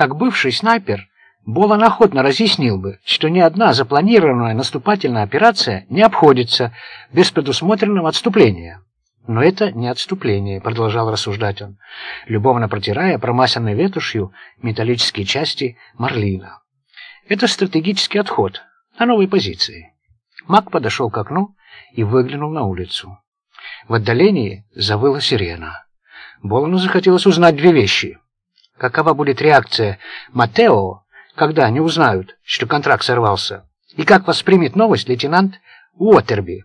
Как бывший снайпер, Болон охотно разъяснил бы, что ни одна запланированная наступательная операция не обходится без предусмотренного отступления. Но это не отступление, продолжал рассуждать он, любовно протирая промасленной ветушью металлические части марлина. Это стратегический отход на новой позиции. Мак подошел к окну и выглянул на улицу. В отдалении завыла сирена. Болону захотелось узнать две вещи. Какова будет реакция Матео, когда они узнают, что контракт сорвался? И как воспримет новость лейтенант Уотерби?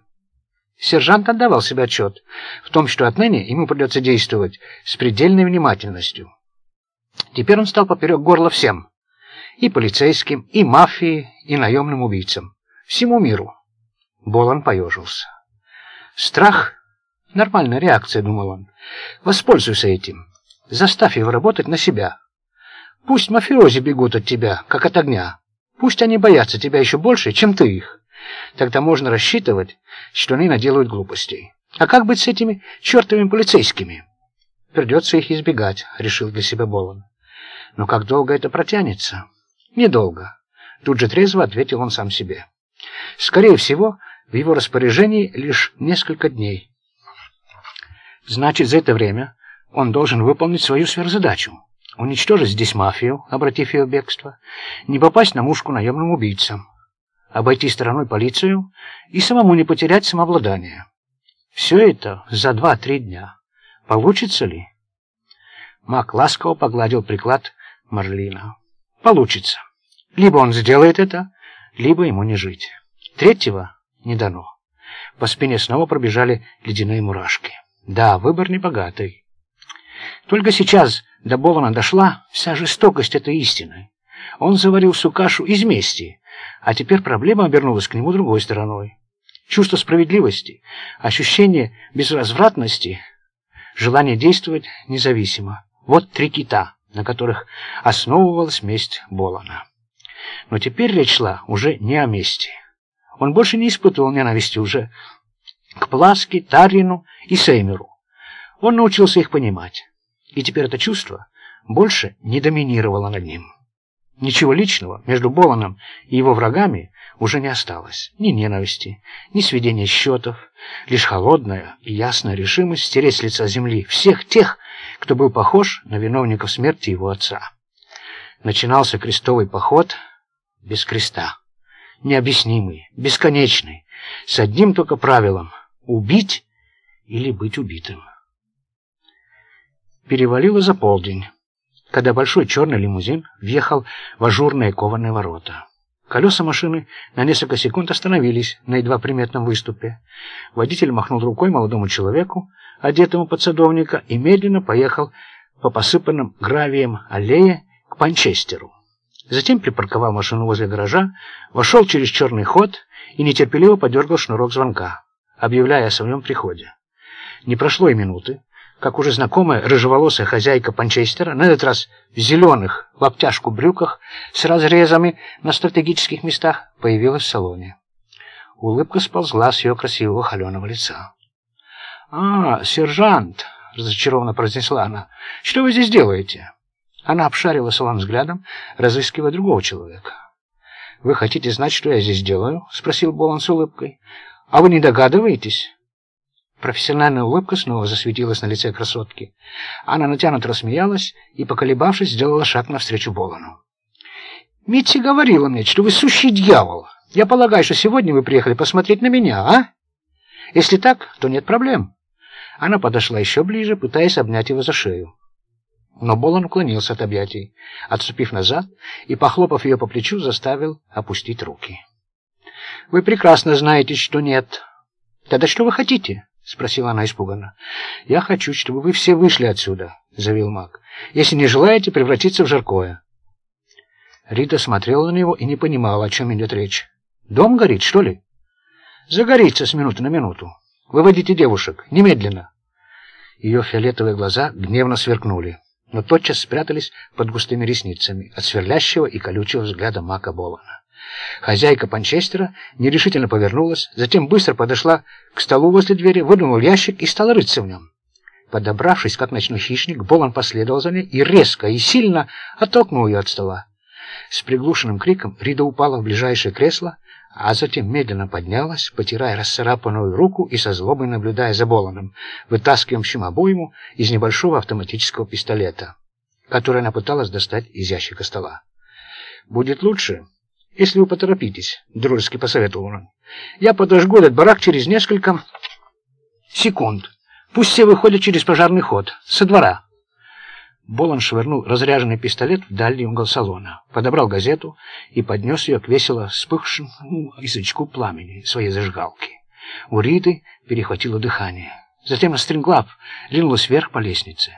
Сержант отдавал себе отчет в том, что отныне ему придется действовать с предельной внимательностью. Теперь он стал поперек горла всем. И полицейским, и мафии, и наемным убийцам. Всему миру. Болон поежился. Страх — нормальная реакция, думал он. Воспользуйся этим. Заставь его работать на себя. Пусть мафиози бегут от тебя, как от огня. Пусть они боятся тебя еще больше, чем ты их. Тогда можно рассчитывать, что они наделают глупостей. А как быть с этими чертовыми полицейскими? Придется их избегать, решил для себя Болон. Но как долго это протянется? Недолго. Тут же трезво ответил он сам себе. Скорее всего, в его распоряжении лишь несколько дней. Значит, за это время он должен выполнить свою сверхзадачу. Уничтожить здесь мафию, обратив ее в бегство, не попасть на мушку наемным убийцам, обойти стороной полицию и самому не потерять самообладание. Все это за два-три дня. Получится ли? Мак ласково погладил приклад Марлина. Получится. Либо он сделает это, либо ему не жить. Третьего не дано. По спине снова пробежали ледяные мурашки. Да, выбор небогатый. Только сейчас до Болона дошла вся жестокость этой истины. Он заварил всю кашу из мести, а теперь проблема обернулась к нему другой стороной. Чувство справедливости, ощущение безвозвратности, желание действовать независимо. Вот три кита, на которых основывалась месть Болона. Но теперь речь шла уже не о мести. Он больше не испытывал ненависти уже к Пласке, Тарину и Сеймеру. Он научился их понимать, и теперь это чувство больше не доминировало над ним. Ничего личного между Боланом и его врагами уже не осталось. Ни ненависти, ни сведения счетов, лишь холодная и ясная решимость стереть с лица земли всех тех, кто был похож на виновников смерти его отца. Начинался крестовый поход без креста необъяснимый, бесконечный, с одним только правилом — убить или быть убитым. Перевалило за полдень, когда большой черный лимузин въехал в ажурные кованые ворота. Колеса машины на несколько секунд остановились на едва приметном выступе. Водитель махнул рукой молодому человеку, одетому под садовника, и медленно поехал по посыпанным гравием аллее к Панчестеру. Затем припарковал машину возле гаража, вошел через черный ход и нетерпеливо подергал шнурок звонка, объявляя о своем приходе. Не прошло и минуты, как уже знакомая рыжеволосая хозяйка Панчестера, на этот раз в зеленых в обтяжку брюках с разрезами на стратегических местах, появилась в салоне. Улыбка сползла с ее красивого холеного лица. «А, сержант!» — разочарованно произнесла она. «Что вы здесь делаете?» Она обшарила салон взглядом, разыскивая другого человека. «Вы хотите знать, что я здесь делаю?» — спросил Болон с улыбкой. «А вы не догадываетесь?» Профессиональная улыбка снова засветилась на лице красотки. Она натянуто рассмеялась и, поколебавшись, сделала шаг навстречу Болону. «Митси говорила мне, что вы сущий дьявол. Я полагаю, что сегодня вы приехали посмотреть на меня, а? Если так, то нет проблем». Она подошла еще ближе, пытаясь обнять его за шею. Но Болон уклонился от объятий, отступив назад и, похлопав ее по плечу, заставил опустить руки. «Вы прекрасно знаете, что нет. Тогда что вы хотите?» — спросила она испуганно. «Я хочу, чтобы вы все вышли отсюда», — заявил маг. «Если не желаете превратиться в жаркое». Рита смотрела на него и не понимала, о чем идет речь. «Дом горит, что ли?» «Загорится с минуты на минуту. Выводите девушек. Немедленно». Ее фиолетовые глаза гневно сверкнули но тотчас спрятались под густыми ресницами от сверлящего и колючего взгляда Мака Болана. Хозяйка Панчестера нерешительно повернулась, затем быстро подошла к столу возле двери, выдвинула ящик и стала рыться в нем. Подобравшись, как ночной хищник, Болон последовал за ней и резко и сильно оттолкнул ее от стола. С приглушенным криком Рида упала в ближайшее кресло, а затем медленно поднялась, потирая расцарапанную руку и со злобой наблюдая за Боланом, вытаскивающим обойму из небольшого автоматического пистолета, который она пыталась достать из ящика стола. «Будет лучше, если вы поторопитесь», — дружески посоветовал он. «Я подожгу этот барак через несколько секунд. Пусть все выходят через пожарный ход, со двора». Болон швырнул разряженный пистолет в дальний угол салона, подобрал газету и поднес ее к весело вспыхшему язычку пламени своей зажигалки. У Риты перехватило дыхание. Затем стремглав ринулась вверх по лестнице.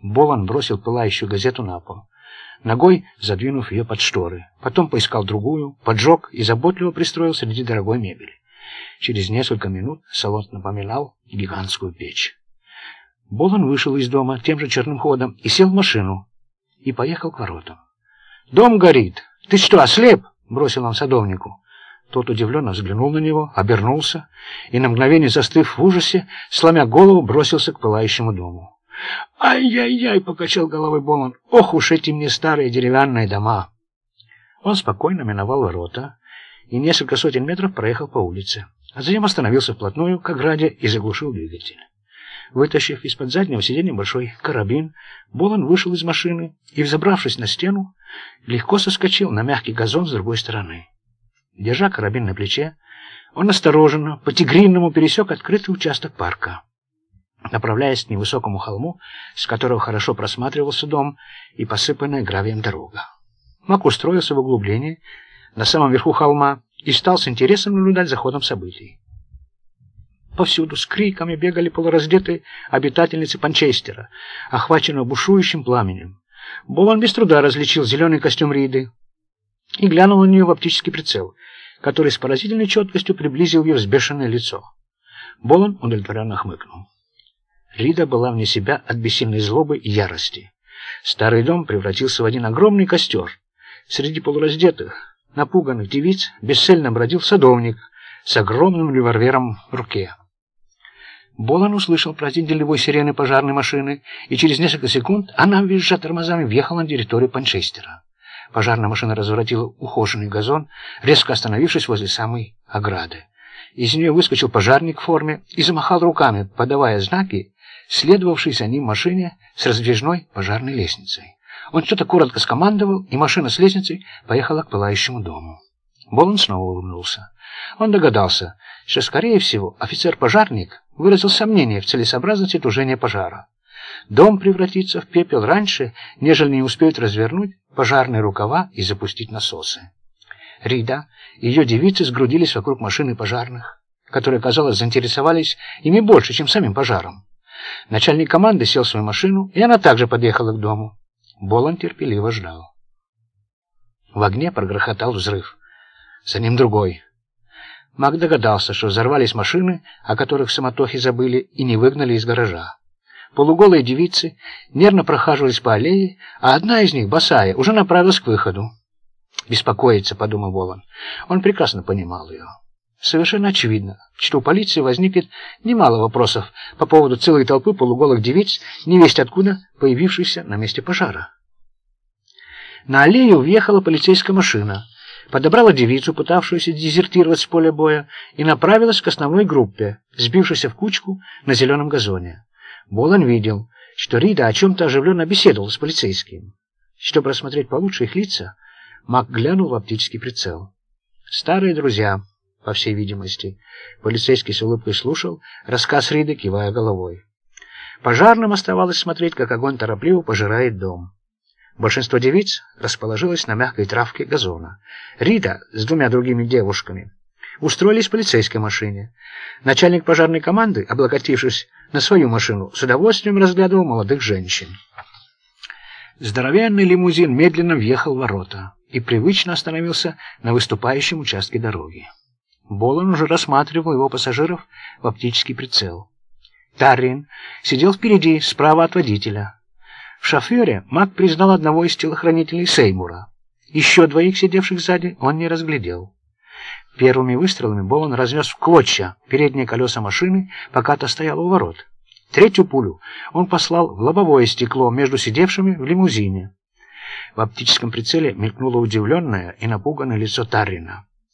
Болон бросил пылающую газету на пол, ногой задвинув ее под шторы. Потом поискал другую, поджег и заботливо пристроил среди дорогой мебели. Через несколько минут салон напоминал гигантскую печь. Болон вышел из дома тем же черным ходом и сел в машину и поехал к воротам. «Дом горит! Ты что, ослеп?» — бросил он садовнику. Тот удивленно взглянул на него, обернулся и, на мгновение застыв в ужасе, сломя голову, бросился к пылающему дому. «Ай-яй-яй!» — покачал головой Болон. «Ох уж эти мне старые деревянные дома!» Он спокойно миновал ворота и несколько сотен метров проехал по улице, а затем остановился вплотную к ограде и заглушил двигатель. Вытащив из-под заднего сиденья большой карабин, Болон вышел из машины и, взобравшись на стену, легко соскочил на мягкий газон с другой стороны. Держа карабин на плече, он осторожно, по-тигриному пересек открытый участок парка, направляясь к невысокому холму, с которого хорошо просматривался дом и посыпанная гравием дорога. Мак устроился в углублении на самом верху холма и стал с интересом наблюдать за ходом событий. Повсюду с криками бегали полураздетые обитательницы Панчестера, охваченные бушующим пламенем. Болон без труда различил зеленый костюм Риды и глянул на нее в оптический прицел, который с поразительной четкостью приблизил ее взбешенное лицо. Болон удовлетворенно хмыкнул. Рида была вне себя от бессильной злобы и ярости. Старый дом превратился в один огромный костер. Среди полураздетых, напуганных девиц бесцельно бродил садовник с огромным револьвером в руке. Болон услышал пронзительный вой сирены пожарной машины, и через несколько секунд она, визжа тормозами, въехала на территорию Панчестера. Пожарная машина разворотила ухоженный газон, резко остановившись возле самой ограды. Из нее выскочил пожарник в форме и замахал руками, подавая знаки, следовавшей за ним машине с раздвижной пожарной лестницей. Он что-то коротко скомандовал, и машина с лестницей поехала к пылающему дому. Болон снова улыбнулся. Он догадался, что, скорее всего, офицер-пожарник выразил сомнение в целесообразности тужения пожара. Дом превратится в пепел раньше, нежели не успеют развернуть пожарные рукава и запустить насосы. Рида и ее девицы сгрудились вокруг машины пожарных, которые, казалось, заинтересовались ими больше, чем самим пожаром. Начальник команды сел в свою машину, и она также подъехала к дому. Болон терпеливо ждал. В огне прогрохотал взрыв. За ним другой. Мак догадался, что взорвались машины, о которых в самотохе забыли и не выгнали из гаража. Полуголые девицы нервно прохаживались по аллее, а одна из них, босая, уже направилась к выходу. «Беспокоится», — подумал Волан. Он прекрасно понимал ее. Совершенно очевидно, что у полиции возникнет немало вопросов по поводу целой толпы полуголых девиц, невесть откуда появившихся на месте пожара. На аллею въехала полицейская машина — подобрала девицу, пытавшуюся дезертировать с поля боя, и направилась к основной группе, сбившейся в кучку на зеленом газоне. Болон видел, что Рида о чем-то оживленно беседовала с полицейским. Чтобы рассмотреть получше их лица, Мак глянул в оптический прицел. Старые друзья, по всей видимости. Полицейский с улыбкой слушал рассказ Риды, кивая головой. Пожарным оставалось смотреть, как огонь торопливо пожирает дом. Большинство девиц расположилось на мягкой травке газона. Рита с двумя другими девушками устроились в полицейской машине. Начальник пожарной команды, облокотившись на свою машину, с удовольствием разглядывал молодых женщин. Здоровенный лимузин медленно въехал в ворота и привычно остановился на выступающем участке дороги. Болон уже рассматривал его пассажиров в оптический прицел. Таррин сидел впереди, справа от водителя. В шофере Мак признал одного из телохранителей Сеймура. Еще двоих, сидевших сзади, он не разглядел. Первыми выстрелами Болон разнес в клочья передние колеса машины, пока та стояла у ворот. Третью пулю он послал в лобовое стекло между сидевшими в лимузине. В оптическом прицеле мелькнуло удивленное и напуганное лицо Таррина.